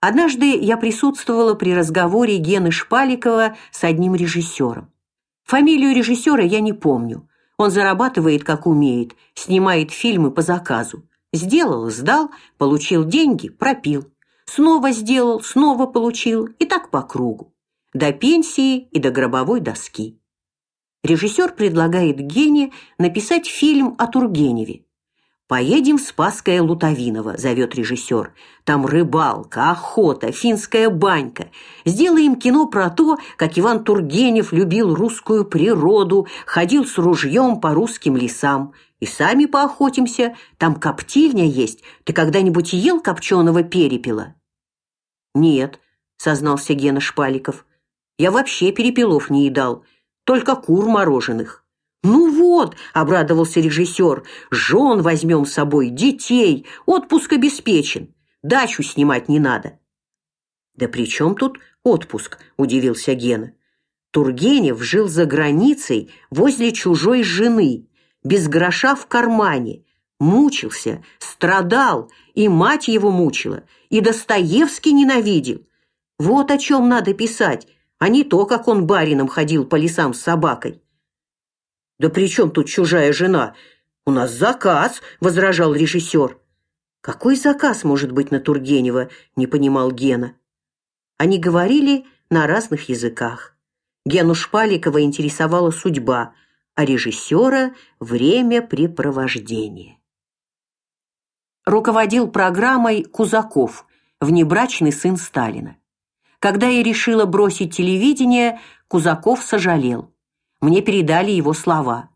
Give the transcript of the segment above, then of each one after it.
Однажды я присутствовала при разговоре Гены Шпаликова с одним режиссером. Фамилию режиссера я не помню. Он зарабатывает как умеет, снимает фильмы по заказу. Сделал, сдал, получил деньги, пропил. Снова сделал, снова получил, и так по кругу. До пенсии и до гробовой доски. Режиссер предлагает Гене написать фильм о Тургеневе. Поедем в Спасское Лутовиново, зовет режиссер. Там рыбалка, охота, финская банька. Сделаем кино про то, как Иван Тургенев любил русскую природу, ходил с ружьем по русским лесам. И сами поохотимся, там коптильня есть. Ты когда-нибудь ел копченого перепела? Нет, сознался Гена Шпаликов. Я вообще перепелов не едал, только кур мороженых. «Ну вот», — обрадовался режиссер, — «жен возьмем с собой, детей, отпуск обеспечен, дачу снимать не надо». «Да при чем тут отпуск?» — удивился Гена. Тургенев жил за границей возле чужой жены, без гроша в кармане, мучился, страдал, и мать его мучила, и Достоевский ненавидел. Вот о чем надо писать, а не то, как он барином ходил по лесам с собакой. «Да при чем тут чужая жена? У нас заказ», — возражал режиссер. «Какой заказ может быть на Тургенева?» — не понимал Гена. Они говорили на разных языках. Гену Шпаликова интересовала судьба, а режиссера — времяпрепровождение. Руководил программой Кузаков, внебрачный сын Сталина. Когда я решила бросить телевидение, Кузаков сожалел. Мне передали его слова.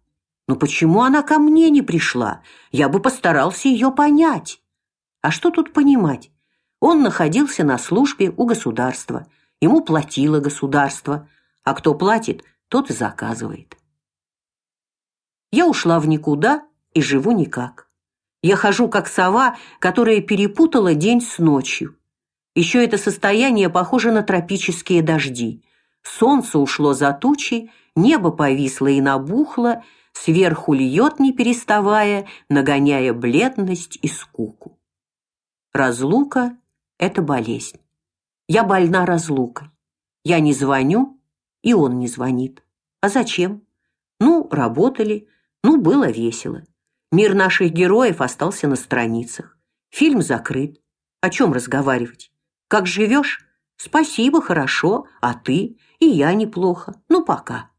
Но почему она ко мне не пришла? Я бы постарался ее понять. А что тут понимать? Он находился на службе у государства. Ему платило государство, а кто платит, тот и заказывает. Я ушла в никуда и живу никак. Я хожу как сова, которая перепутала день с ночью. Еще это состояние похоже на тропические дожди. Солнце ушло за тучи, небо повисло и набухло, сверху льет, не переставая, нагоняя бледность и скуку. Разлука — это болезнь. Я больна разлукой. Я не звоню, и он не звонит. А зачем? Ну, работали, ну, было весело. Мир наших героев остался на страницах. Фильм закрыт. О чем разговаривать? Как живешь? Спасибо, хорошо. А ты? И я неплохо. Ну, пока.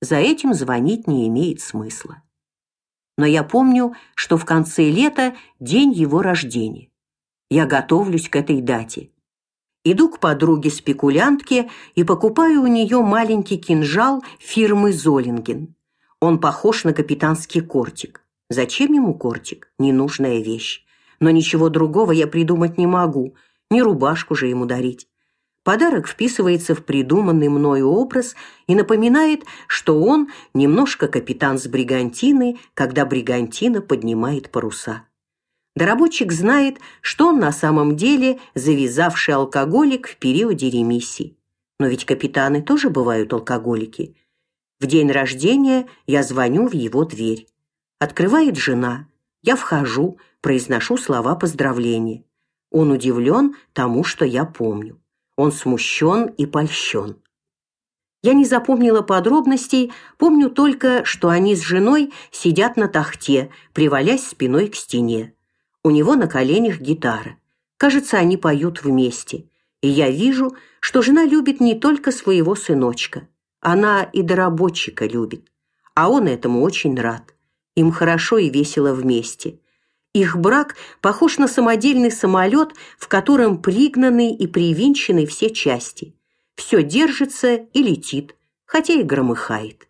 За этим звонить не имеет смысла. Но я помню, что в конце лета день его рождения. Я готовлюсь к этой дате. Иду к подруге-спекулянтке и покупаю у нее маленький кинжал фирмы Золинген. Он похож на капитанский кортик. Зачем ему кортик? Ненужная вещь. Но ничего другого я придумать не могу. Не рубашку же ему дарить. Подарок вписывается в придуманный мною образ и напоминает, что он немножко капитан с бригантины, когда бригантина поднимает паруса. Доработчик знает, что он на самом деле завязавший алкоголик в периоде ремиссии. Но ведь капитаны тоже бывают алкоголики. В день рождения я звоню в его дверь. Открывает жена. Я вхожу, произношу слова поздравления. Он удивлен тому, что я помню. Он смущен и польщен. Я не запомнила подробностей, помню только, что они с женой сидят на тахте, привалясь спиной к стене. У него на коленях гитара. Кажется, они поют вместе. И я вижу, что жена любит не только своего сыночка. Она и доработчика любит. А он этому очень рад. Им хорошо и весело вместе. Их брак похож на самодельный самолет, в котором пригнаны и привинчены все части. Все держится и летит, хотя и громыхает.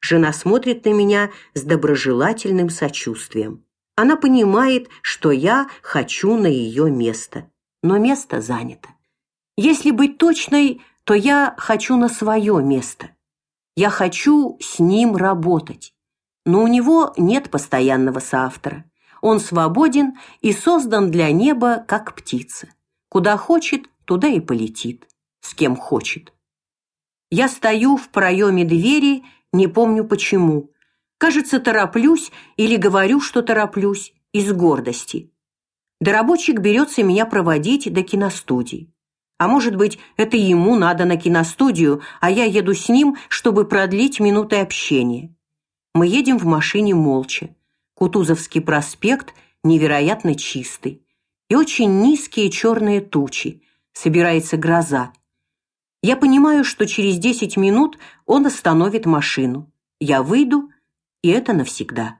Жена смотрит на меня с доброжелательным сочувствием. Она понимает, что я хочу на ее место, но место занято. Если быть точной, то я хочу на свое место. Я хочу с ним работать. Но у него нет постоянного соавтора. Он свободен и создан для неба, как птица. Куда хочет, туда и полетит. С кем хочет. Я стою в проеме двери, не помню почему. Кажется, тороплюсь или говорю, что тороплюсь из гордости. Доработчик берется меня проводить до киностудии. А может быть, это ему надо на киностудию, а я еду с ним, чтобы продлить минуты общения. Мы едем в машине молча. Кутузовский проспект невероятно чистый. И очень низкие черные тучи. Собирается гроза. Я понимаю, что через 10 минут он остановит машину. Я выйду, и это навсегда.